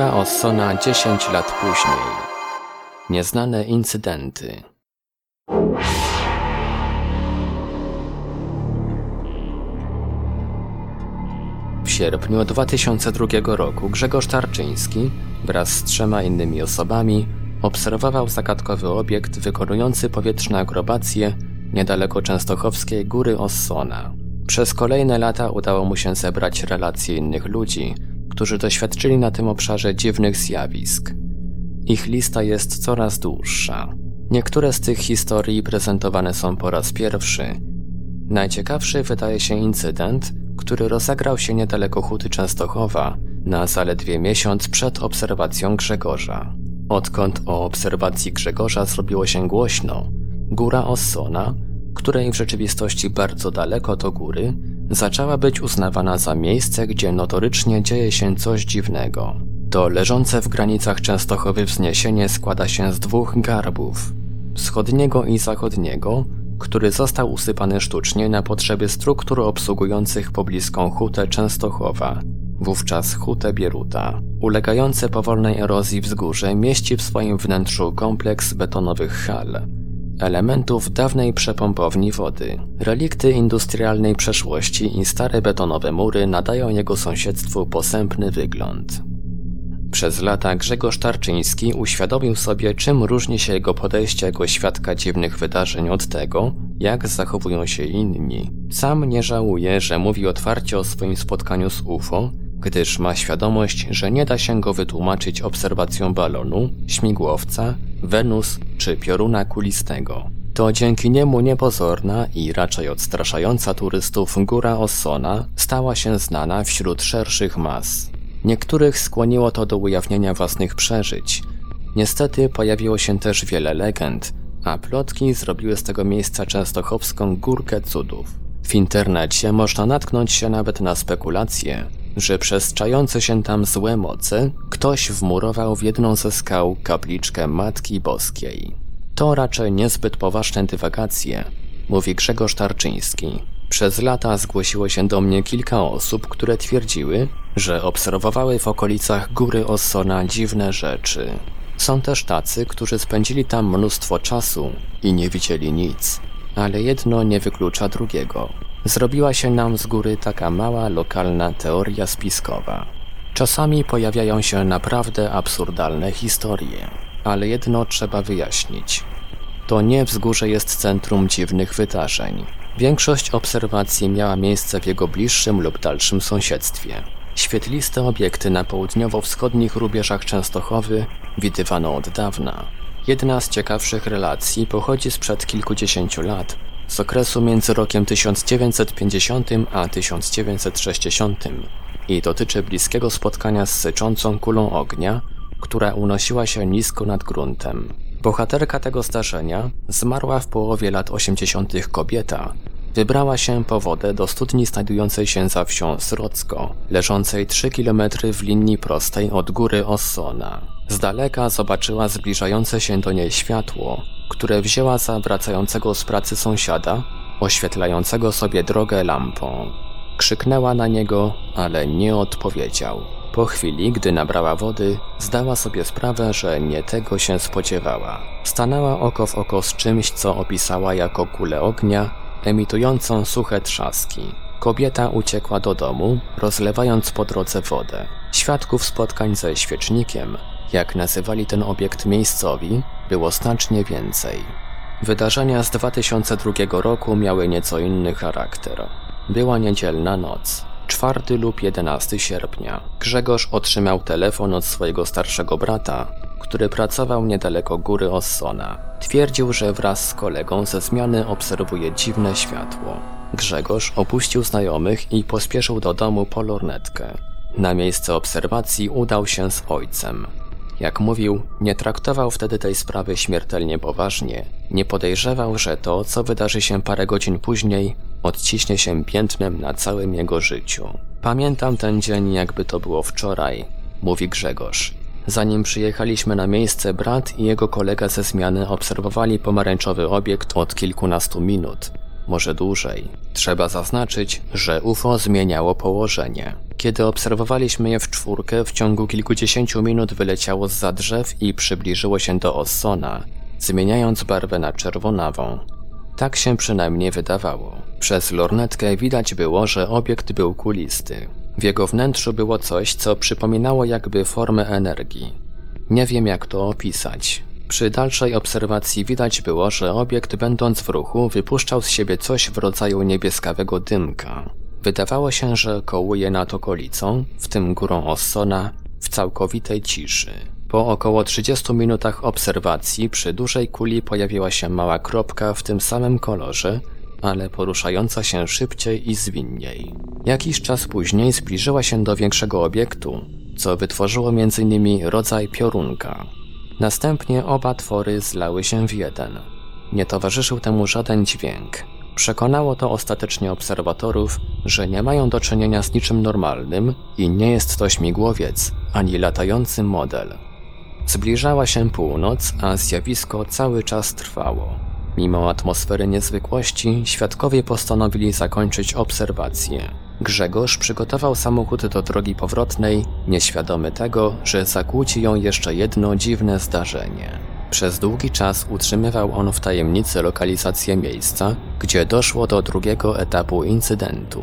Góra Ossona 10 lat później. Nieznane incydenty. W sierpniu 2002 roku Grzegorz Tarczyński wraz z trzema innymi osobami obserwował zagadkowy obiekt wykonujący powietrzne akrobacje niedaleko częstochowskiej Góry Ossona. Przez kolejne lata udało mu się zebrać relacje innych ludzi, którzy doświadczyli na tym obszarze dziwnych zjawisk. Ich lista jest coraz dłuższa. Niektóre z tych historii prezentowane są po raz pierwszy. Najciekawszy wydaje się incydent, który rozegrał się niedaleko Huty Częstochowa, na zaledwie miesiąc przed obserwacją Grzegorza. Odkąd o obserwacji Grzegorza zrobiło się głośno, góra Ossona, której w rzeczywistości bardzo daleko do góry, zaczęła być uznawana za miejsce, gdzie notorycznie dzieje się coś dziwnego. To leżące w granicach Częstochowy wzniesienie składa się z dwóch garbów, wschodniego i zachodniego, który został usypany sztucznie na potrzeby struktur obsługujących pobliską hutę Częstochowa, wówczas hutę Bieruta. Ulegające powolnej erozji wzgórze mieści w swoim wnętrzu kompleks betonowych hal, elementów dawnej przepompowni wody. Relikty industrialnej przeszłości i stare betonowe mury nadają jego sąsiedztwu posępny wygląd. Przez lata Grzegorz Tarczyński uświadomił sobie, czym różni się jego podejście jako świadka dziwnych wydarzeń od tego, jak zachowują się inni. Sam nie żałuje, że mówi otwarcie o swoim spotkaniu z UFO, gdyż ma świadomość, że nie da się go wytłumaczyć obserwacją balonu, śmigłowca, Wenus czy pioruna kulistego. To dzięki niemu niepozorna i raczej odstraszająca turystów góra Ossona stała się znana wśród szerszych mas. Niektórych skłoniło to do ujawnienia własnych przeżyć. Niestety pojawiło się też wiele legend, a plotki zrobiły z tego miejsca częstochowską górkę cudów. W internecie można natknąć się nawet na spekulacje, że przez czające się tam złe moce ktoś wmurował w jedną ze skał kapliczkę Matki Boskiej. To raczej niezbyt poważne dywagacje, mówi Grzegorz Tarczyński. Przez lata zgłosiło się do mnie kilka osób, które twierdziły, że obserwowały w okolicach góry Ossona dziwne rzeczy. Są też tacy, którzy spędzili tam mnóstwo czasu i nie widzieli nic, ale jedno nie wyklucza drugiego. Zrobiła się nam z góry taka mała lokalna teoria spiskowa. Czasami pojawiają się naprawdę absurdalne historie, ale jedno trzeba wyjaśnić. To nie wzgórze jest centrum dziwnych wydarzeń. Większość obserwacji miała miejsce w jego bliższym lub dalszym sąsiedztwie. Świetliste obiekty na południowo-wschodnich rubieżach Częstochowy widywano od dawna. Jedna z ciekawszych relacji pochodzi sprzed kilkudziesięciu lat, z okresu między rokiem 1950 a 1960 i dotyczy bliskiego spotkania z syczącą kulą ognia, która unosiła się nisko nad gruntem. Bohaterka tego zdarzenia, zmarła w połowie lat 80. kobieta, wybrała się po wodę do studni znajdującej się za wsią Srocko, leżącej 3 km w linii prostej od góry Ossona. Z daleka zobaczyła zbliżające się do niej światło, które wzięła za wracającego z pracy sąsiada, oświetlającego sobie drogę lampą. Krzyknęła na niego, ale nie odpowiedział. Po chwili, gdy nabrała wody, zdała sobie sprawę, że nie tego się spodziewała. Stanęła oko w oko z czymś, co opisała jako kulę ognia, emitującą suche trzaski. Kobieta uciekła do domu, rozlewając po drodze wodę. Świadków spotkań ze świecznikiem, jak nazywali ten obiekt miejscowi, było znacznie więcej. Wydarzenia z 2002 roku miały nieco inny charakter. Była niedzielna noc. 4 lub 11 sierpnia. Grzegorz otrzymał telefon od swojego starszego brata, który pracował niedaleko góry Ossona. Twierdził, że wraz z kolegą ze zmiany obserwuje dziwne światło. Grzegorz opuścił znajomych i pospieszył do domu po lornetkę. Na miejsce obserwacji udał się z ojcem. Jak mówił, nie traktował wtedy tej sprawy śmiertelnie poważnie. Nie podejrzewał, że to, co wydarzy się parę godzin później, odciśnie się piętnem na całym jego życiu. Pamiętam ten dzień, jakby to było wczoraj, mówi Grzegorz. Zanim przyjechaliśmy na miejsce, brat i jego kolega ze zmiany obserwowali pomarańczowy obiekt od kilkunastu minut. może dłużej. Trzeba zaznaczyć, że UFO zmieniało położenie. Kiedy obserwowaliśmy je w czwórkę, w ciągu kilkudziesięciu minut wyleciało z drzew i przybliżyło się do Ossona, zmieniając barwę na czerwonawą. Tak się przynajmniej wydawało. Przez lornetkę widać było, że obiekt był kulisty. W jego wnętrzu było coś, co przypominało jakby formę energii. Nie wiem jak to opisać. Przy dalszej obserwacji widać było, że obiekt będąc w ruchu wypuszczał z siebie coś w rodzaju niebieskawego dymka. Wydawało się, że kołuje nad okolicą, w tym górą Ossona, w całkowitej ciszy. Po około 30 minutach obserwacji przy dużej kuli pojawiła się mała kropka w tym samym kolorze, ale poruszająca się szybciej i zwinniej. Jakiś czas później zbliżyła się do większego obiektu, co wytworzyło nimi rodzaj piorunka. Następnie oba twory zlały się w jeden. Nie towarzyszył temu żaden dźwięk. Przekonało to ostatecznie obserwatorów, że nie mają do czynienia z niczym normalnym i nie jest to śmigłowiec ani latający model. Zbliżała się północ, a zjawisko cały czas trwało. Mimo atmosfery niezwykłości, świadkowie postanowili zakończyć obserwację. Grzegorz przygotował samochód do drogi powrotnej, nieświadomy tego, że zakłóci ją jeszcze jedno dziwne zdarzenie. Przez długi czas utrzymywał on w tajemnicy lokalizację miejsca, gdzie doszło do drugiego etapu incydentu.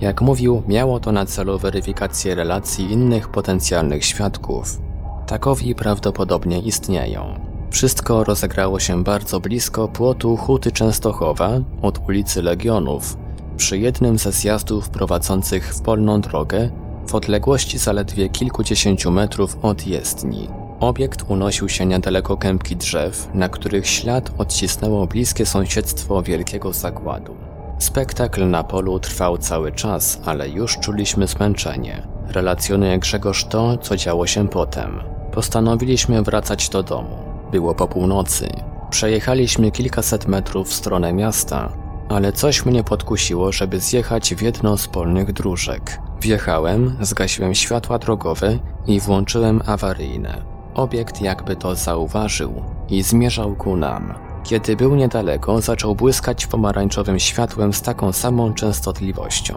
Jak mówił, miało to na celu weryfikację relacji innych potencjalnych świadków. Takowi prawdopodobnie istnieją. Wszystko rozegrało się bardzo blisko płotu Huty Częstochowa od ulicy Legionów, przy jednym ze zjazdów prowadzących w polną drogę w odległości zaledwie kilkudziesięciu metrów od jezdni. Obiekt unosił się niedaleko kępki drzew, na których ślad odcisnęło bliskie sąsiedztwo wielkiego zakładu. Spektakl na polu trwał cały czas, ale już czuliśmy zmęczenie. Relacjonuje Grzegorz to, co działo się potem. Postanowiliśmy wracać do domu. Było po północy. Przejechaliśmy kilkaset metrów w stronę miasta, ale coś mnie podkusiło, żeby zjechać w jedno z polnych dróżek. Wjechałem, zgasiłem światła drogowe i włączyłem awaryjne. Obiekt jakby to zauważył i zmierzał ku nam. Kiedy był niedaleko, zaczął błyskać pomarańczowym światłem z taką samą częstotliwością.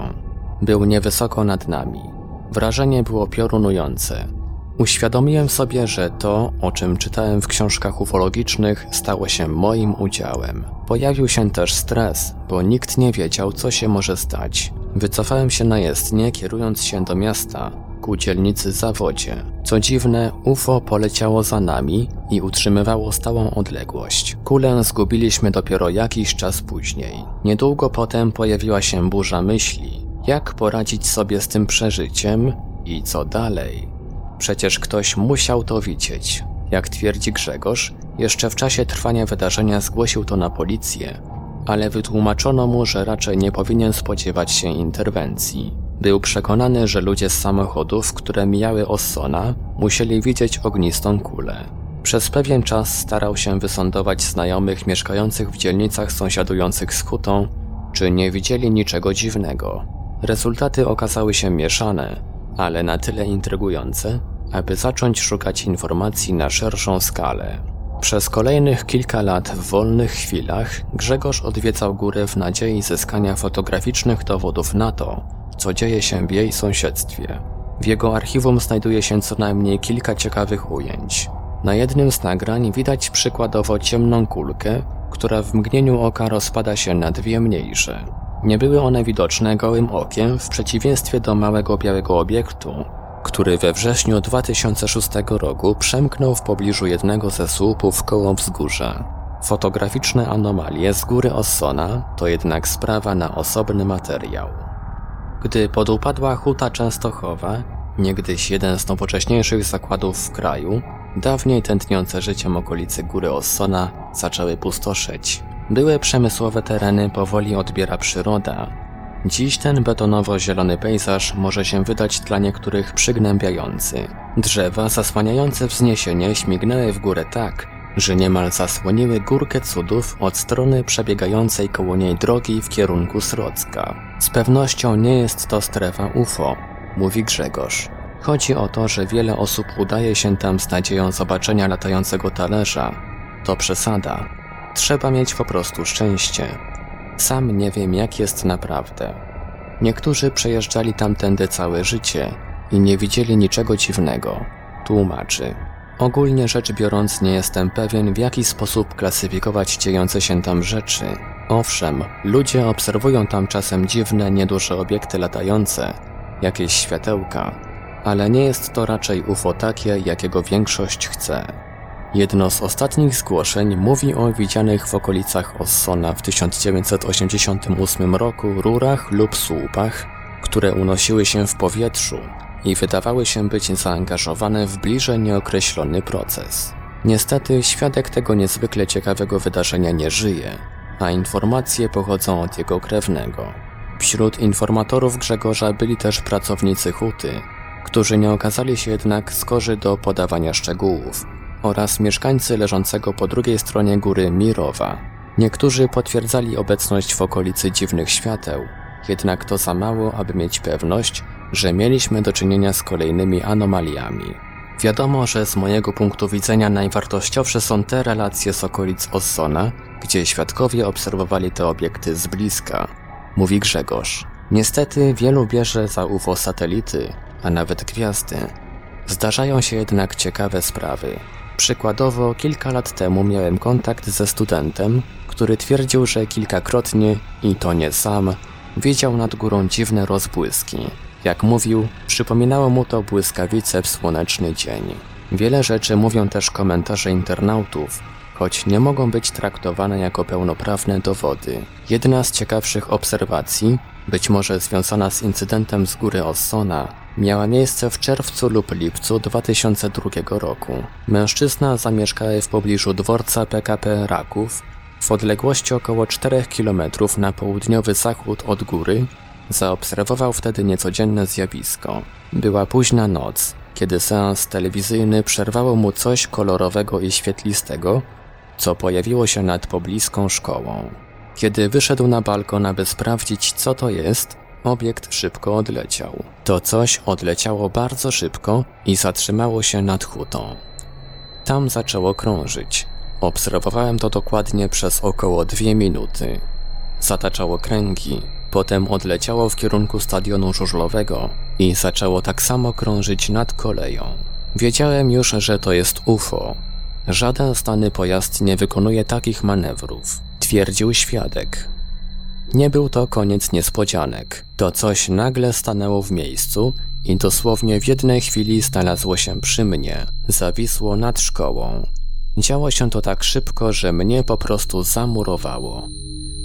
Był niewysoko nad nami. Wrażenie było piorunujące. Uświadomiłem sobie, że to, o czym czytałem w książkach ufologicznych, stało się moim udziałem. Pojawił się też stres, bo nikt nie wiedział, co się może stać. Wycofałem się na jezdnię, kierując się do miasta, ku dzielnicy Zawodzie. Co dziwne, UFO poleciało za nami i utrzymywało stałą odległość. Kulę zgubiliśmy dopiero jakiś czas później. Niedługo potem pojawiła się burza myśli. Jak poradzić sobie z tym przeżyciem i co dalej? Przecież ktoś musiał to widzieć. Jak twierdzi Grzegorz, jeszcze w czasie trwania wydarzenia zgłosił to na policję, ale wytłumaczono mu, że raczej nie powinien spodziewać się interwencji. Był przekonany, że ludzie z samochodów, które mijały Ossona, musieli widzieć ognistą kulę. Przez pewien czas starał się wysądować znajomych mieszkających w dzielnicach sąsiadujących z hutą, czy nie widzieli niczego dziwnego. Rezultaty okazały się mieszane, ale na tyle intrygujące, aby zacząć szukać informacji na szerszą skalę. Przez kolejnych kilka lat w wolnych chwilach Grzegorz odwiedzał górę w nadziei zyskania fotograficznych dowodów na to, co dzieje się w jej sąsiedztwie. W jego archiwum znajduje się co najmniej kilka ciekawych ujęć. Na jednym z nagrań widać przykładowo ciemną kulkę, która w mgnieniu oka rozpada się na dwie mniejsze. Nie były one widoczne gołym okiem w przeciwieństwie do małego białego obiektu, który we wrześniu 2006 roku przemknął w pobliżu jednego ze słupów koło wzgórza. Fotograficzne anomalie z góry Ossona to jednak sprawa na osobny materiał. Gdy podupadła Huta Częstochowa, niegdyś jeden z nowocześniejszych zakładów w kraju, dawniej tętniące życiem okolicy góry Ossona zaczęły pustoszeć. Były przemysłowe tereny powoli odbiera przyroda, Dziś ten betonowo-zielony pejzaż może się wydać dla niektórych przygnębiający. Drzewa zasłaniające wzniesienie śmignęły w górę tak, że niemal zasłoniły górkę cudów od strony przebiegającej koło niej drogi w kierunku Srocka. Z pewnością nie jest to strefa UFO, mówi Grzegorz. Chodzi o to, że wiele osób udaje się tam z nadzieją zobaczenia latającego talerza. To przesada. Trzeba mieć po prostu szczęście. Sam nie wiem, jak jest naprawdę. Niektórzy przejeżdżali tamtędy całe życie i nie widzieli niczego dziwnego. Tłumaczy. Ogólnie rzecz biorąc, nie jestem pewien, w jaki sposób klasyfikować dziejące się tam rzeczy. Owszem, ludzie obserwują tam czasem dziwne, nieduże obiekty latające, jakieś światełka, ale nie jest to raczej UFO takie, jakiego większość chce. Jedno z ostatnich zgłoszeń mówi o widzianych w okolicach Ossona w 1988 roku rurach lub słupach, które unosiły się w powietrzu i wydawały się być zaangażowane w bliżej nieokreślony proces. Niestety świadek tego niezwykle ciekawego wydarzenia nie żyje, a informacje pochodzą od jego krewnego. Wśród informatorów Grzegorza byli też pracownicy huty, którzy nie okazali się jednak skorzy do podawania szczegółów, oraz mieszkańcy leżącego po drugiej stronie góry Mirowa. Niektórzy potwierdzali obecność w okolicy dziwnych świateł, jednak to za mało, aby mieć pewność, że mieliśmy do czynienia z kolejnymi anomaliami. Wiadomo, że z mojego punktu widzenia najwartościowsze są te relacje z okolic Ossona, gdzie świadkowie obserwowali te obiekty z bliska, mówi Grzegorz. Niestety wielu bierze za UFO satelity, a nawet gwiazdy. Zdarzają się jednak ciekawe sprawy. Przykładowo, kilka lat temu miałem kontakt ze studentem, który twierdził, że kilkakrotnie, i to nie sam, widział nad górą dziwne rozbłyski. Jak mówił, przypominało mu to błyskawice w słoneczny dzień. Wiele rzeczy mówią też komentarze internautów, choć nie mogą być traktowane jako pełnoprawne dowody. Jedna z ciekawszych obserwacji, być może związana z incydentem z góry Ossona, miała miejsce w czerwcu lub lipcu 2002 roku. Mężczyzna zamieszkał w pobliżu dworca PKP Raków, w odległości około 4 km na południowy zachód od góry, zaobserwował wtedy niecodzienne zjawisko. Była późna noc, kiedy seans telewizyjny przerwało mu coś kolorowego i świetlistego, co pojawiło się nad pobliską szkołą. Kiedy wyszedł na balkon, aby sprawdzić, co to jest, obiekt szybko odleciał. To coś odleciało bardzo szybko i zatrzymało się nad hutą. Tam zaczęło krążyć. Obserwowałem to dokładnie przez około dwie minuty. Zataczało kręgi, potem odleciało w kierunku stadionu żużlowego i zaczęło tak samo krążyć nad koleją. Wiedziałem już, że to jest UFO, Żaden znany pojazd nie wykonuje takich manewrów, twierdził świadek. Nie był to koniec niespodzianek. To coś nagle stanęło w miejscu i dosłownie w jednej chwili znalazło się przy mnie, zawisło nad szkołą. Działo się to tak szybko, że mnie po prostu zamurowało.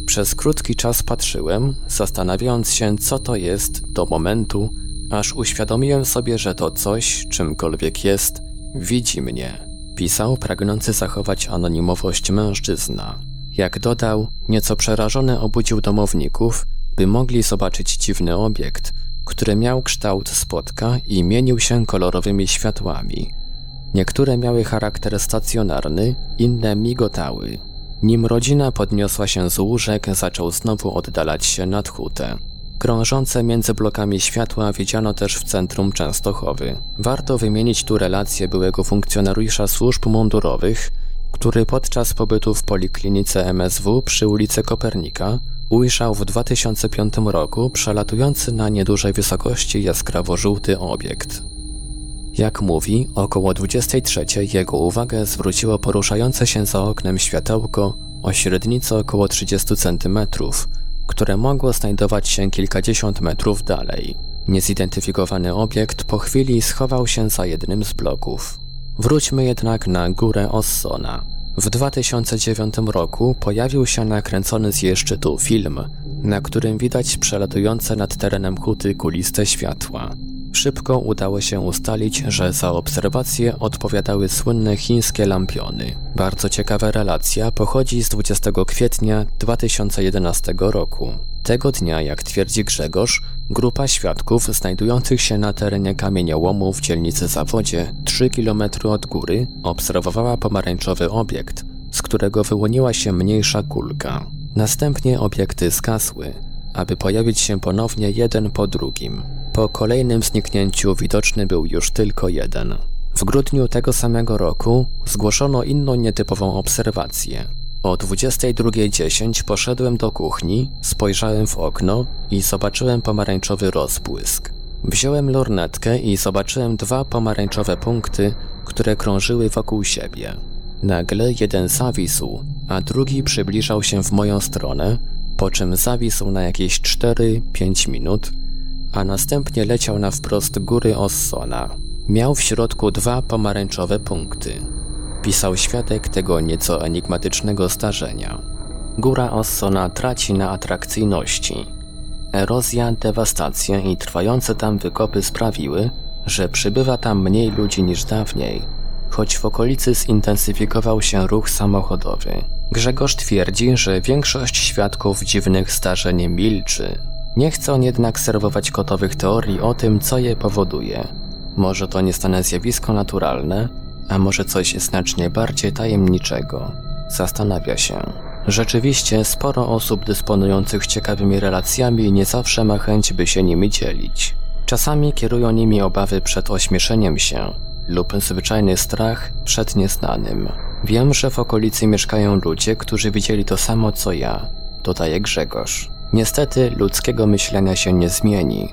Przez krótki czas patrzyłem, zastanawiając się, co to jest, do momentu, aż uświadomiłem sobie, że to coś, czymkolwiek jest, widzi mnie. Pisał pragnący zachować anonimowość mężczyzna. Jak dodał, nieco przerażony obudził domowników, by mogli zobaczyć dziwny obiekt, który miał kształt spotka i mienił się kolorowymi światłami. Niektóre miały charakter stacjonarny, inne migotały. Nim rodzina podniosła się z łóżek, zaczął znowu oddalać się nad hutę. Krążące między blokami światła widziano też w centrum Częstochowy. Warto wymienić tu relację byłego funkcjonariusza służb mundurowych, który podczas pobytu w poliklinice MSW przy ulicy Kopernika ujrzał w 2005 roku przelatujący na niedużej wysokości jaskrawo-żółty obiekt. Jak mówi, około 23 jego uwagę zwróciło poruszające się za oknem światełko o średnicy około 30 cm, które mogło znajdować się kilkadziesiąt metrów dalej. Niezidentyfikowany obiekt po chwili schował się za jednym z bloków. Wróćmy jednak na górę Ossona. W 2009 roku pojawił się nakręcony z jej szczytu film, na którym widać przelatujące nad terenem huty kuliste światła. Szybko udało się ustalić, że za obserwacje odpowiadały słynne chińskie lampiony. Bardzo ciekawa relacja pochodzi z 20 kwietnia 2011 roku. Tego dnia, jak twierdzi Grzegorz, grupa świadków znajdujących się na terenie kamieniołomu w dzielnicy Zawodzie, 3 km od góry, obserwowała pomarańczowy obiekt, z którego wyłoniła się mniejsza kulka. Następnie obiekty skasły, aby pojawić się ponownie jeden po drugim. Po kolejnym zniknięciu widoczny był już tylko jeden. W grudniu tego samego roku zgłoszono inną nietypową obserwację. O 22.10 poszedłem do kuchni, spojrzałem w okno i zobaczyłem pomarańczowy rozbłysk. Wziąłem lornetkę i zobaczyłem dwa pomarańczowe punkty, które krążyły wokół siebie. Nagle jeden zawisł, a drugi przybliżał się w moją stronę, po czym zawisł na jakieś 4-5 minut, a następnie leciał na wprost góry Ossona. Miał w środku dwa pomarańczowe punkty. Pisał świadek tego nieco enigmatycznego zdarzenia. Góra Ossona traci na atrakcyjności. Erozja, dewastacja i trwające tam wykopy sprawiły, że przybywa tam mniej ludzi niż dawniej, choć w okolicy zintensyfikował się ruch samochodowy. Grzegorz twierdzi, że większość świadków dziwnych zdarzeń milczy. Nie chce on jednak serwować kotowych teorii o tym, co je powoduje. Może to niestane zjawisko naturalne, a może coś znacznie bardziej tajemniczego. Zastanawia się. Rzeczywiście sporo osób dysponujących ciekawymi relacjami nie zawsze ma chęć, by się nimi dzielić. Czasami kierują nimi obawy przed ośmieszeniem się lub zwyczajny strach przed nieznanym. Wiem, że w okolicy mieszkają ludzie, którzy widzieli to samo co ja, dodaje Grzegorz. Niestety ludzkiego myślenia się nie zmieni.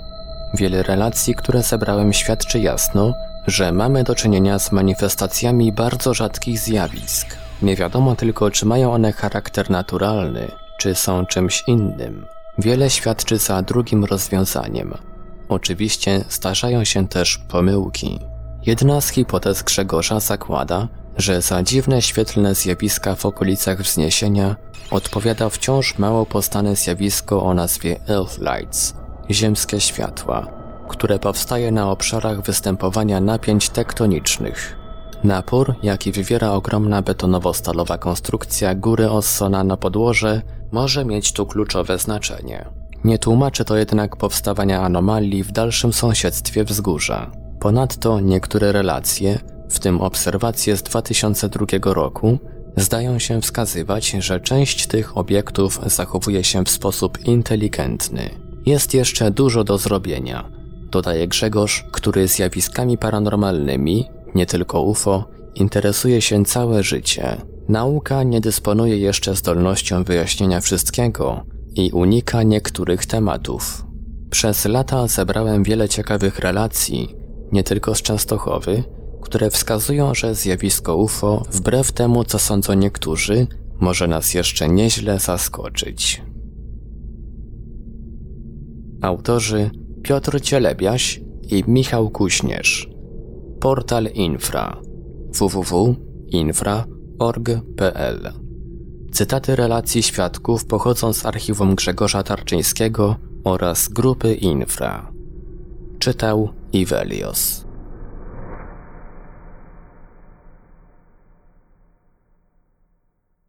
Wiele relacji, które zebrałem świadczy jasno, że mamy do czynienia z manifestacjami bardzo rzadkich zjawisk. Nie wiadomo tylko, czy mają one charakter naturalny, czy są czymś innym. Wiele świadczy za drugim rozwiązaniem. Oczywiście zdarzają się też pomyłki. Jedna z hipotez Grzegorza zakłada, że za dziwne świetlne zjawiska w okolicach wzniesienia odpowiada wciąż mało poznane zjawisko o nazwie Earth Lights, ziemskie światła, które powstaje na obszarach występowania napięć tektonicznych. Napór, jaki wywiera ogromna betonowo-stalowa konstrukcja góry Ossona na podłoże, może mieć tu kluczowe znaczenie. Nie tłumaczy to jednak powstawania anomalii w dalszym sąsiedztwie wzgórza. Ponadto niektóre relacje, w tym obserwacje z 2002 roku, zdają się wskazywać, że część tych obiektów zachowuje się w sposób inteligentny. Jest jeszcze dużo do zrobienia, dodaje Grzegorz, który zjawiskami paranormalnymi, nie tylko UFO, interesuje się całe życie. Nauka nie dysponuje jeszcze zdolnością wyjaśnienia wszystkiego i unika niektórych tematów. Przez lata zebrałem wiele ciekawych relacji, nie tylko z Częstochowy, które wskazują, że zjawisko UFO, wbrew temu co sądzą niektórzy, może nas jeszcze nieźle zaskoczyć. Autorzy Piotr Cielebiaś i Michał Kuśnierz. Portal Infra www.infra.org.pl Cytaty relacji świadków pochodzą z archiwum Grzegorza Tarczyńskiego oraz grupy Infra. Czytał Ivelios.